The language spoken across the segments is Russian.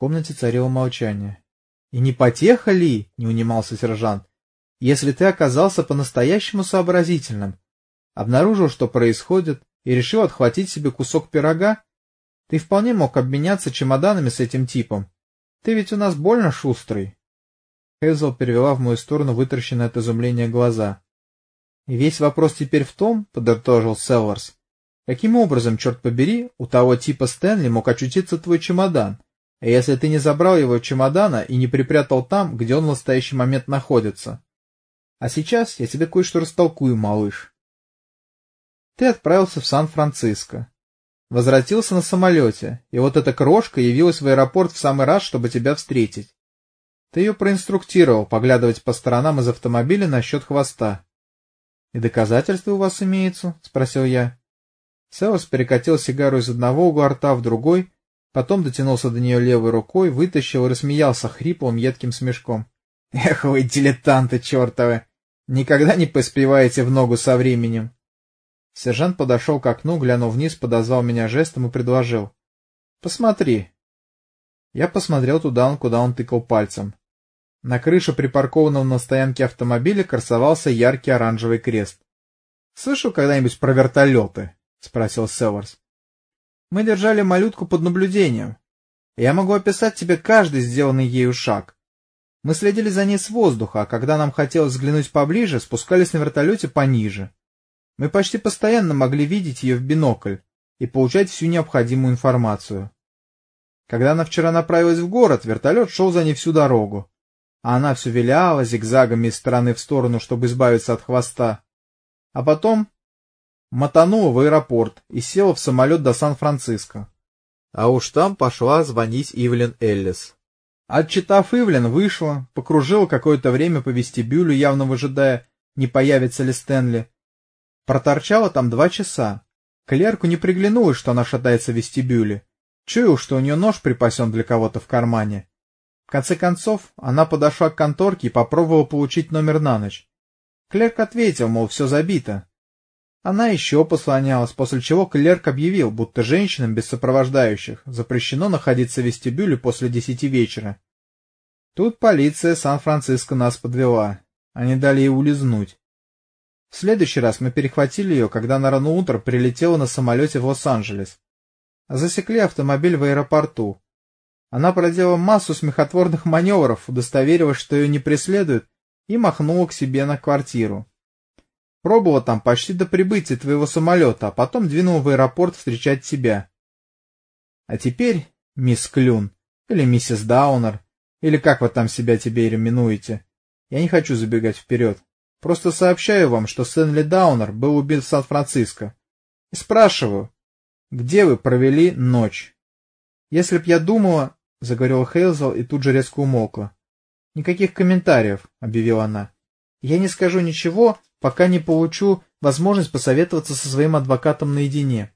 комнате царило молчание. — И не потеха ли? — не унимался сержант. — Если ты оказался по-настоящему сообразительным, обнаружил, что происходит, и решил отхватить себе кусок пирога, ты вполне мог обменяться чемоданами с этим типом. Ты ведь у нас больно шустрый. Хейзел перевела в мою сторону вытаращенные от изумления глаза. — весь вопрос теперь в том, — подытожил Селларс, — каким образом, черт побери, у того типа Стэнли мог очутиться твой чемодан, если ты не забрал его чемодана и не припрятал там, где он в настоящий момент находится? А сейчас я тебе кое-что растолкую, малыш. Ты отправился в Сан-Франциско. Возвратился на самолете, и вот эта крошка явилась в аэропорт в самый раз, чтобы тебя встретить. Ты ее проинструктировал поглядывать по сторонам из автомобиля насчет хвоста. — И доказательства у вас имеются? — спросил я. Селос перекатил сигару из одного угла рта в другой, потом дотянулся до нее левой рукой, вытащил и рассмеялся хриплым едким смешком. — Эх вы, дилетанты чертовы! Никогда не поспеваете в ногу со временем. Сержант подошел к окну, глянул вниз, подозвал меня жестом и предложил. — Посмотри. Я посмотрел туда, куда он тыкал пальцем. На крыше припаркованного на стоянке автомобиля красовался яркий оранжевый крест. — Слышал когда-нибудь про вертолеты? — спросил Северс. — Мы держали малютку под наблюдением. Я могу описать тебе каждый сделанный ею шаг. Мы следили за ней с воздуха, а когда нам хотелось взглянуть поближе, спускались на вертолете пониже. Мы почти постоянно могли видеть ее в бинокль и получать всю необходимую информацию. Когда она вчера направилась в город, вертолет шел за ней всю дорогу а она все виляла зигзагами из стороны в сторону, чтобы избавиться от хвоста. А потом мотанула в аэропорт и села в самолет до Сан-Франциско. А уж там пошла звонить Ивлен Эллис. Отчитав Ивлен, вышла, покружила какое-то время по вестибюлю, явно выжидая, не появится ли Стэнли. Проторчала там два часа. Клерку не приглянулось, что она шатается в вестибюле. Чуял, что у нее нож припасен для кого-то в кармане. В конце концов, она подошла к конторке и попробовала получить номер на ночь. Клерк ответил, мол, все забито. Она еще послонялась, после чего клерк объявил, будто женщинам без сопровождающих запрещено находиться в вестибюле после десяти вечера. Тут полиция Сан-Франциско нас подвела. Они дали ей улизнуть. В следующий раз мы перехватили ее, когда она рано утром прилетела на самолете в Лос-Анджелес. Засекли автомобиль в аэропорту. Она проделала массу смехотворных маневров, удостоверилась, что ее не преследуют, и махнула к себе на квартиру. Пробовала там почти до прибытия твоего самолета, а потом двинула в аэропорт встречать тебя. А теперь, мисс Клюн, или миссис Даунер, или как вы там себя теперь именуете, я не хочу забегать вперед. Просто сообщаю вам, что Стэнли Даунер был убит в Сан-Франциско. И спрашиваю, где вы провели ночь? Если б я думала, — заговорила Хейлзел и тут же резко умолкла. — Никаких комментариев, — объявила она. — Я не скажу ничего, пока не получу возможность посоветоваться со своим адвокатом наедине.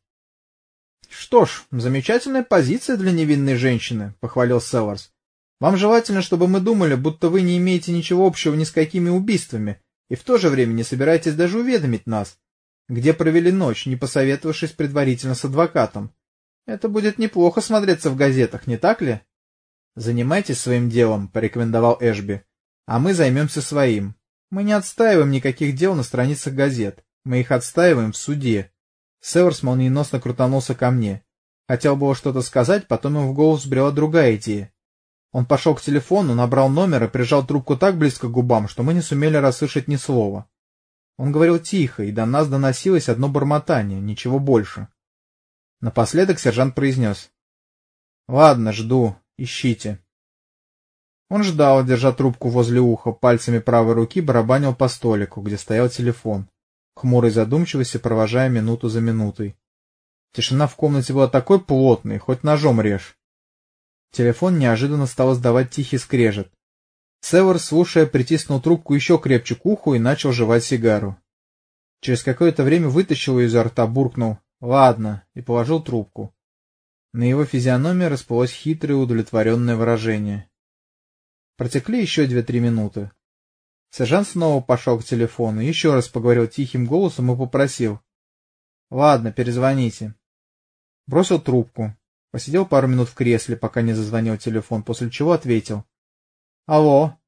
— Что ж, замечательная позиция для невинной женщины, — похвалил Селларс. — Вам желательно, чтобы мы думали, будто вы не имеете ничего общего ни с какими убийствами, и в то же время не собираетесь даже уведомить нас, где провели ночь, не посоветовавшись предварительно с адвокатом. Это будет неплохо смотреться в газетах, не так ли? «Занимайтесь своим делом», — порекомендовал Эшби. «А мы займемся своим. Мы не отстаиваем никаких дел на страницах газет. Мы их отстаиваем в суде». Северс молниеносно крутанулся ко мне. Хотел было что-то сказать, потом ему в голову взбрела другая идея. Он пошел к телефону, набрал номер и прижал трубку так близко к губам, что мы не сумели расслышать ни слова. Он говорил тихо, и до нас доносилось одно бормотание, ничего больше. Напоследок сержант произнес. — Ладно, жду. Ищите. Он ждал, держа трубку возле уха, пальцами правой руки барабанил по столику, где стоял телефон, хмурой задумчивости провожая минуту за минутой. Тишина в комнате была такой плотной, хоть ножом режь. Телефон неожиданно стал издавать тихий скрежет. Север, слушая, притиснул трубку еще крепче к уху и начал жевать сигару. Через какое-то время вытащил ее изо рта, буркнул «Ладно» и положил трубку. На его физиономии расплылось хитрое удовлетворенное выражение. Протекли еще две-три минуты. Сержант снова пошел к телефону, еще раз поговорил тихим голосом и попросил. — Ладно, перезвоните. Бросил трубку. посидел пару минут в кресле, пока не зазвонил телефон, после чего ответил. «Алло?»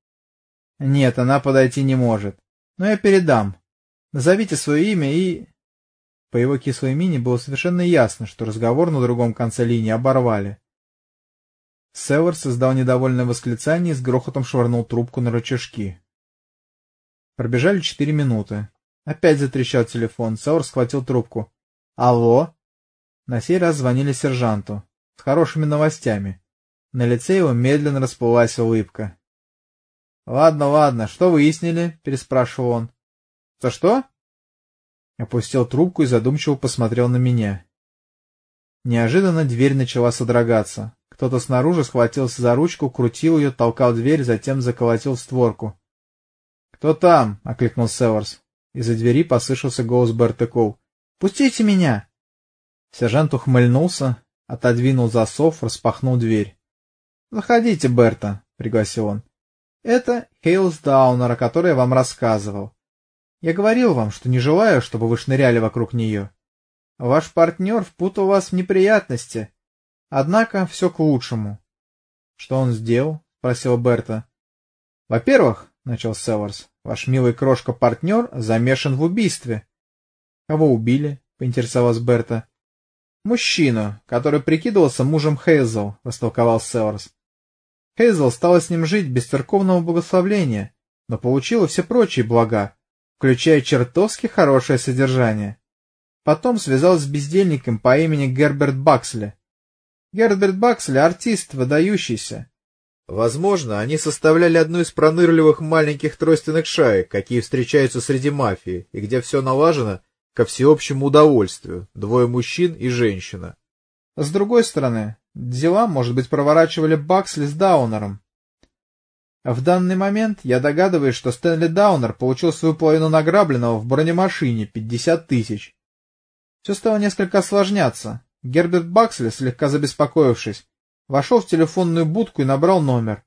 «Нет, она подойти не может. Но я передам. Назовите свое имя и...» По его кислой мине было совершенно ясно, что разговор на другом конце линии оборвали. Северс издал недовольное восклицание и с грохотом швырнул трубку на рычажки. Пробежали четыре минуты. Опять затрещал телефон. Саур схватил трубку. «Алло?» На сей раз звонили сержанту. С хорошими новостями. На лице его медленно расплылась улыбка. «Ладно, ладно, что выяснили?» — переспрашивал он. «За что?» Опустил трубку и задумчиво посмотрел на меня. Неожиданно дверь начала содрогаться. Кто-то снаружи схватился за ручку, крутил ее, толкал дверь, затем заколотил створку. «Кто там?» — окликнул Северс. Из-за двери послышался голос Берта Коу. «Пустите меня!» Сержант ухмыльнулся, отодвинул засов, распахнул дверь. «Заходите, Берта», — пригласил он. «Это Хейлс Даунер, о которой я вам рассказывал. Я говорил вам, что не желаю, чтобы вы шныряли вокруг нее. Ваш партнер впутал вас в неприятности. Однако все к лучшему». «Что он сделал?» — спросила Берта. «Во-первых, — начал Северс, — ваш милый крошка-партнер замешан в убийстве». «Кого убили?» — поинтересовалась Берта. «Мужчину, который прикидывался мужем Хейзел», — растолковал Северс. Хейзел стала с ним жить без церковного благословления, но получила все прочие блага, включая чертовски хорошее содержание. Потом связалась с бездельником по имени Герберт Баксли. Герберт Баксли — артист, выдающийся. Возможно, они составляли одну из пронырливых маленьких тройственных шаек, какие встречаются среди мафии, и где все налажено ко всеобщему удовольствию, двое мужчин и женщина. С другой стороны, дела, может быть, проворачивали Баксли с Даунером. В данный момент я догадываюсь, что Стэнли Даунер получил свою половину награбленного в бронемашине — 50 тысяч. Все стало несколько осложняться. Герберт Баксли, слегка забеспокоившись, вошел в телефонную будку и набрал номер.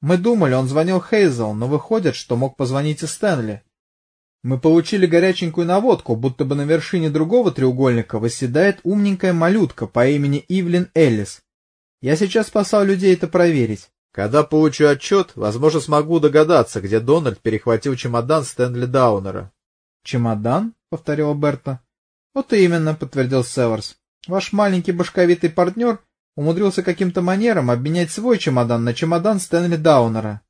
Мы думали, он звонил Хейзел, но выходит, что мог позвонить и Стэнли. Мы получили горяченькую наводку, будто бы на вершине другого треугольника восседает умненькая малютка по имени Ивлин Эллис. Я сейчас спасал людей это проверить. Когда получу отчет, возможно, смогу догадаться, где Дональд перехватил чемодан Стэнли Даунера. — Чемодан? — повторила Берта. — Вот именно, — подтвердил Северс. — Ваш маленький башковитый партнер умудрился каким-то манером обменять свой чемодан на чемодан Стэнли Даунера.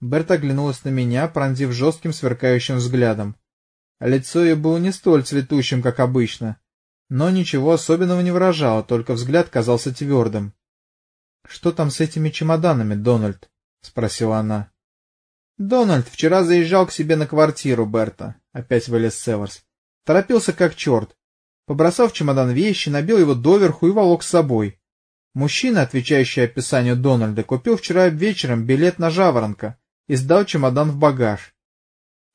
Берта оглянулась на меня, пронзив жестким сверкающим взглядом. Лицо ее было не столь цветущим, как обычно, но ничего особенного не выражало, только взгляд казался твердым. — Что там с этими чемоданами, Дональд? — спросила она. — Дональд вчера заезжал к себе на квартиру, Берта, — опять вылез Северс. Торопился как черт. Побросав чемодан вещи, набил его доверху и волок с собой. Мужчина, отвечающий описанию Дональда, купил вчера вечером билет на Жаворонка и сдал чемодан в багаж.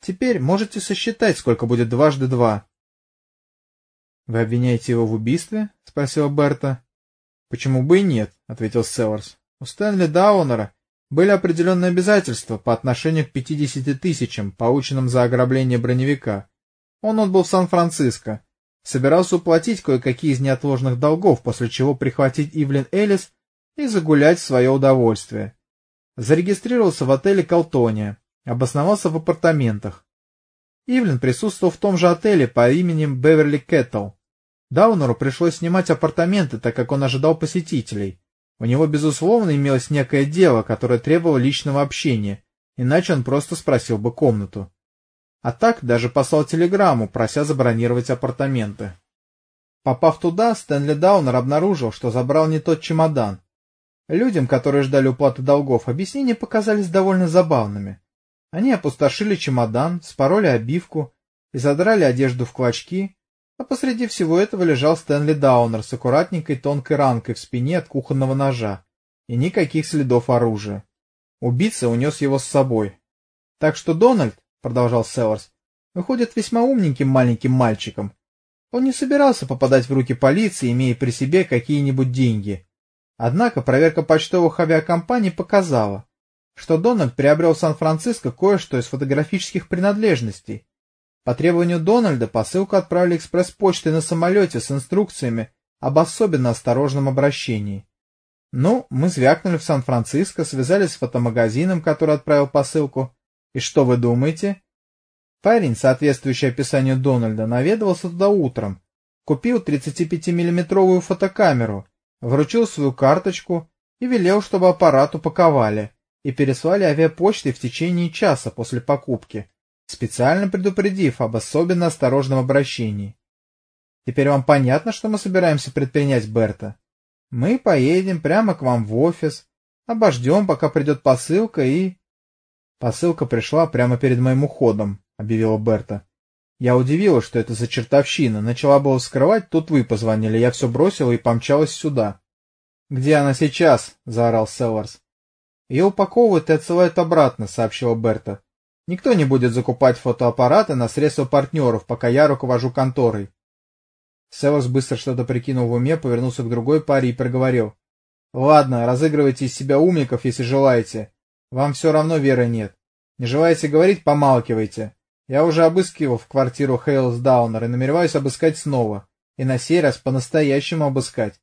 Теперь можете сосчитать, сколько будет дважды два. — Вы обвиняете его в убийстве? — спросила Берта. — Почему бы и нет, — ответил Северс. — У Стэнли Даунера были определенные обязательства по отношению к пятидесяти тысячам, полученным за ограбление броневика. Он отбыл в Сан-Франциско, собирался уплатить кое-какие из неотложных долгов, после чего прихватить Ивлин Элис и загулять в свое удовольствие. Зарегистрировался в отеле «Колтония», обосновался в апартаментах. Ивлин присутствовал в том же отеле по имени Беверли Кэттл. Даунеру пришлось снимать апартаменты, так как он ожидал посетителей. У него, безусловно, имелось некое дело, которое требовало личного общения, иначе он просто спросил бы комнату. А так даже послал телеграмму, прося забронировать апартаменты. Попав туда, Стэнли Даунер обнаружил, что забрал не тот чемодан, Людям, которые ждали уплаты долгов, объяснения показались довольно забавными. Они опустошили чемодан, спороли обивку и задрали одежду в клочки, а посреди всего этого лежал Стэнли Даунер с аккуратненькой тонкой ранкой в спине от кухонного ножа и никаких следов оружия. Убийца унес его с собой. Так что Дональд, — продолжал Селларс, — выходит весьма умненьким маленьким мальчиком. Он не собирался попадать в руки полиции, имея при себе какие-нибудь деньги. Однако проверка почтовых авиакомпаний показала, что Дональд приобрел в Сан-Франциско кое-что из фотографических принадлежностей. По требованию Дональда посылку отправили экспресс-почтой на самолете с инструкциями, об особенно осторожном обращении. Ну, мы звякнули в Сан-Франциско, связались с фотомагазином, который отправил посылку. И что вы думаете? Парень, соответствующий описанию Дональда, наведывался туда утром, купил 35-миллиметровую фотокамеру, вручил свою карточку и велел, чтобы аппарат упаковали и переслали авиапочтой в течение часа после покупки, специально предупредив об особенно осторожном обращении. Теперь вам понятно, что мы собираемся предпринять, Берта? Мы поедем прямо к вам в офис, обождем, пока придет посылка и... Посылка пришла прямо перед моим уходом, объявила Берта. Я удивилась, что это за чертовщина. Начала было скрывать, тут вы позвонили. Я все бросила и помчалась сюда. — Где она сейчас? — заорал Селларс. — Ее упаковывают и отсылают обратно, — сообщила Берта. — Никто не будет закупать фотоаппараты на средства партнеров, пока я руковожу конторой. Селларс быстро что-то прикинул в уме, повернулся к другой паре и проговорил. — Ладно, разыгрывайте из себя умников, если желаете. Вам все равно веры нет. Не желаете говорить — помалкивайте. Я уже обыскивал в квартиру Хейлс Даунер и намереваюсь обыскать снова. И на сей раз по-настоящему обыскать.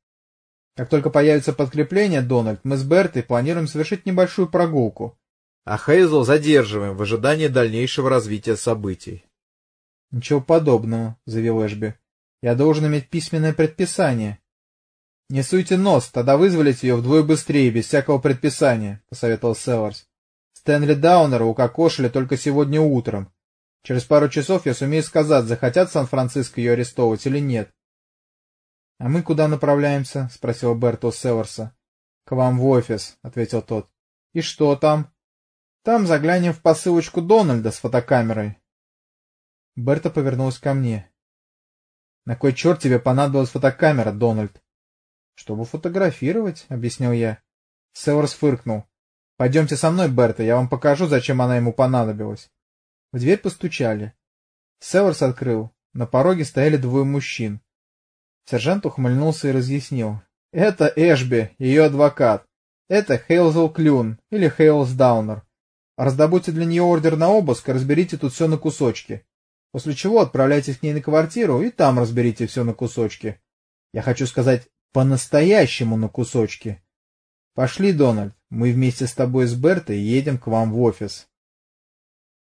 Как только появится подкрепление, Дональд, мы с Бертой планируем совершить небольшую прогулку. А Хейзл задерживаем в ожидании дальнейшего развития событий. — Ничего подобного, — заявил Эшби. — Я должен иметь письменное предписание. — Не суйте нос, тогда вызволите ее вдвое быстрее, без всякого предписания, — посоветовал Селларс. Стэнли Даунера укокошили только сегодня утром. Через пару часов я сумею сказать, захотят Сан-Франциско ее арестовывать или нет. — А мы куда направляемся? — спросил Берто Северса. — К вам в офис, — ответил тот. — И что там? — Там заглянем в посылочку Дональда с фотокамерой. Берта повернулась ко мне. — На кой черт тебе понадобилась фотокамера, Дональд? — Чтобы фотографировать, — объяснил я. Северс фыркнул. — Пойдемте со мной, Берта, я вам покажу, зачем она ему понадобилась. В дверь постучали. Северс открыл. На пороге стояли двое мужчин. Сержант ухмыльнулся и разъяснил. Это Эшби, ее адвокат. Это Хейлзел Клюн или Хейлс Даунер. Раздобудьте для нее ордер на обыск и разберите тут все на кусочки. После чего отправляйтесь к ней на квартиру и там разберите все на кусочки. Я хочу сказать, по-настоящему на кусочки. Пошли, Дональд, мы вместе с тобой с Бертой едем к вам в офис.